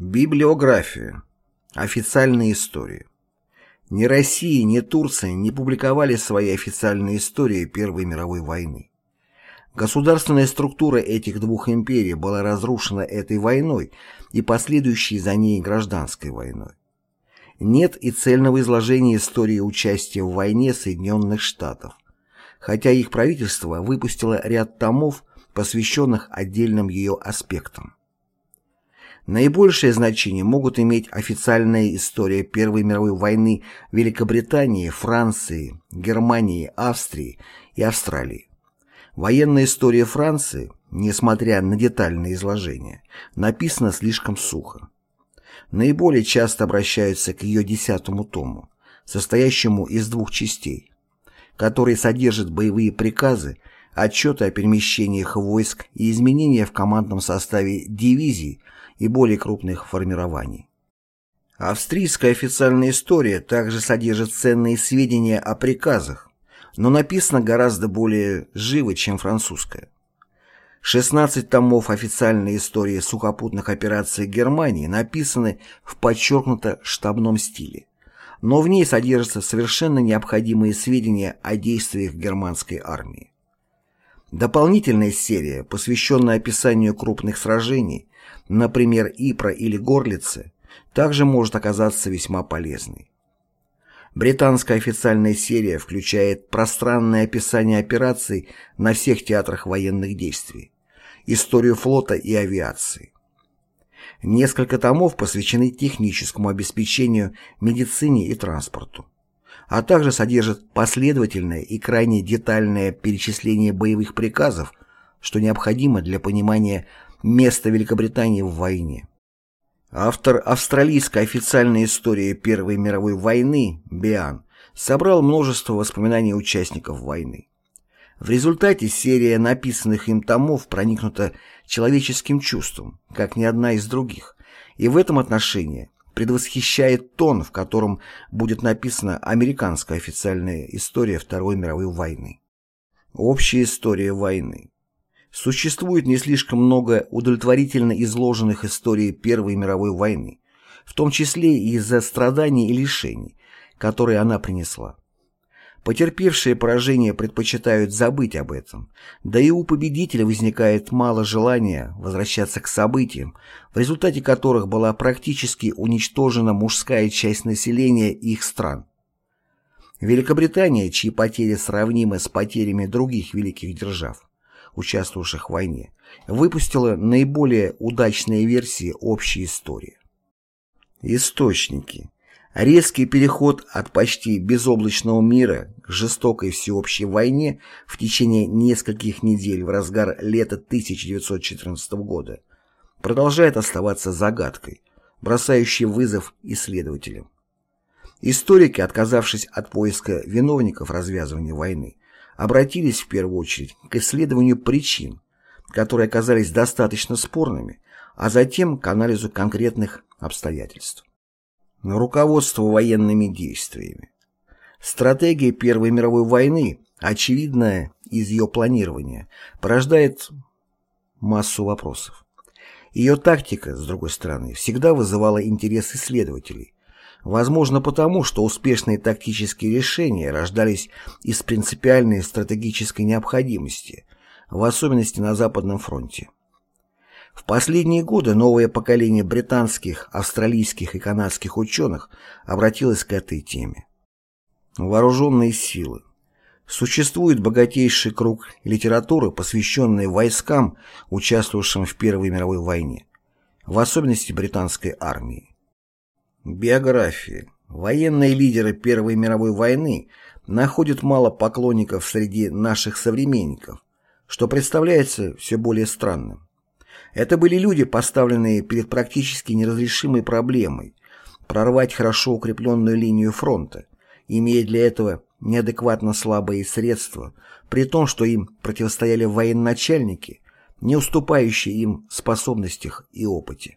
Библиография. Официальные истории. Ни Россия, ни Турция не публиковали свои официальные истории Первой мировой войны. Государственная структура этих двух империй была разрушена этой войной и последующей за ней гражданской войной. Нет и цельного изложения истории участия в войне Соединенных Штатов, хотя их правительство выпустило ряд томов, посвященных отдельным ее аспектам. Наибольшее значение могут иметь официальная история Первой мировой войны Великобритании, Франции, Германии, Австрии и Австралии. Военная история Франции, несмотря на детальное изложение, написана слишком сухо. Наиболее часто обращаются к ее десятому тому, состоящему из двух частей, который содержит боевые приказы, отчеты о перемещениях войск и изменения в командном составе дивизий и более крупных формирований. Австрийская официальная история также содержит ценные сведения о приказах, но написана гораздо более живо, чем французская. 16 томов официальной истории сухопутных операций Германии написаны в подчеркнуто штабном стиле, но в ней содержатся совершенно необходимые сведения о действиях германской армии. Дополнительная серия, посвященная описанию крупных сражений, например, Ипра или Горлицы, также может оказаться весьма полезной. Британская официальная серия включает пространное описание операций на всех театрах военных действий, историю флота и авиации. Несколько томов посвящены техническому обеспечению, медицине и транспорту, а также содержит последовательное и крайне детальное перечисление боевых приказов, что необходимо для понимания Место Великобритании в войне. Автор австралийской официальной истории Первой мировой войны Биан собрал множество воспоминаний участников войны. В результате серия написанных им томов проникнута человеческим чувством, как ни одна из других, и в этом отношении предвосхищает тон, в котором будет написана американская официальная история Второй мировой войны. Общая история войны. Существует не слишком много удовлетворительно изложенных историй Первой мировой войны, в том числе и из-за страданий и лишений, которые она принесла. Потерпевшие поражение предпочитают забыть об этом, да и у победителя возникает мало желания возвращаться к событиям, в результате которых была практически уничтожена мужская часть населения их стран. Великобритания, чьи потери сравнимы с потерями других великих держав, участвовавших в войне, выпустила наиболее удачные версии общей истории. Источники. Резкий переход от почти безоблачного мира к жестокой всеобщей войне в течение нескольких недель в разгар лета 1914 года продолжает оставаться загадкой, бросающей вызов исследователям. Историки, отказавшись от поиска виновников развязывания войны, обратились в первую очередь к исследованию причин, которые оказались достаточно спорными, а затем к анализу конкретных обстоятельств. Руководство военными действиями. Стратегия Первой мировой войны, очевидная из ее планирования, порождает массу вопросов. Ее тактика, с другой стороны, всегда вызывала интерес исследователей, Возможно потому, что успешные тактические решения рождались из принципиальной стратегической необходимости, в особенности на Западном фронте. В последние годы новое поколение британских, австралийских и канадских ученых обратилось к этой теме. Вооруженные силы. Существует богатейший круг литературы, посвященный войскам, участвовавшим в Первой мировой войне, в особенности британской армии. Биографии. Военные лидеры Первой мировой войны находят мало поклонников среди наших современников, что представляется все более странным. Это были люди, поставленные перед практически неразрешимой проблемой прорвать хорошо укрепленную линию фронта, имея для этого неадекватно слабые средства, при том, что им противостояли военачальники, не уступающие им способностях и опыте.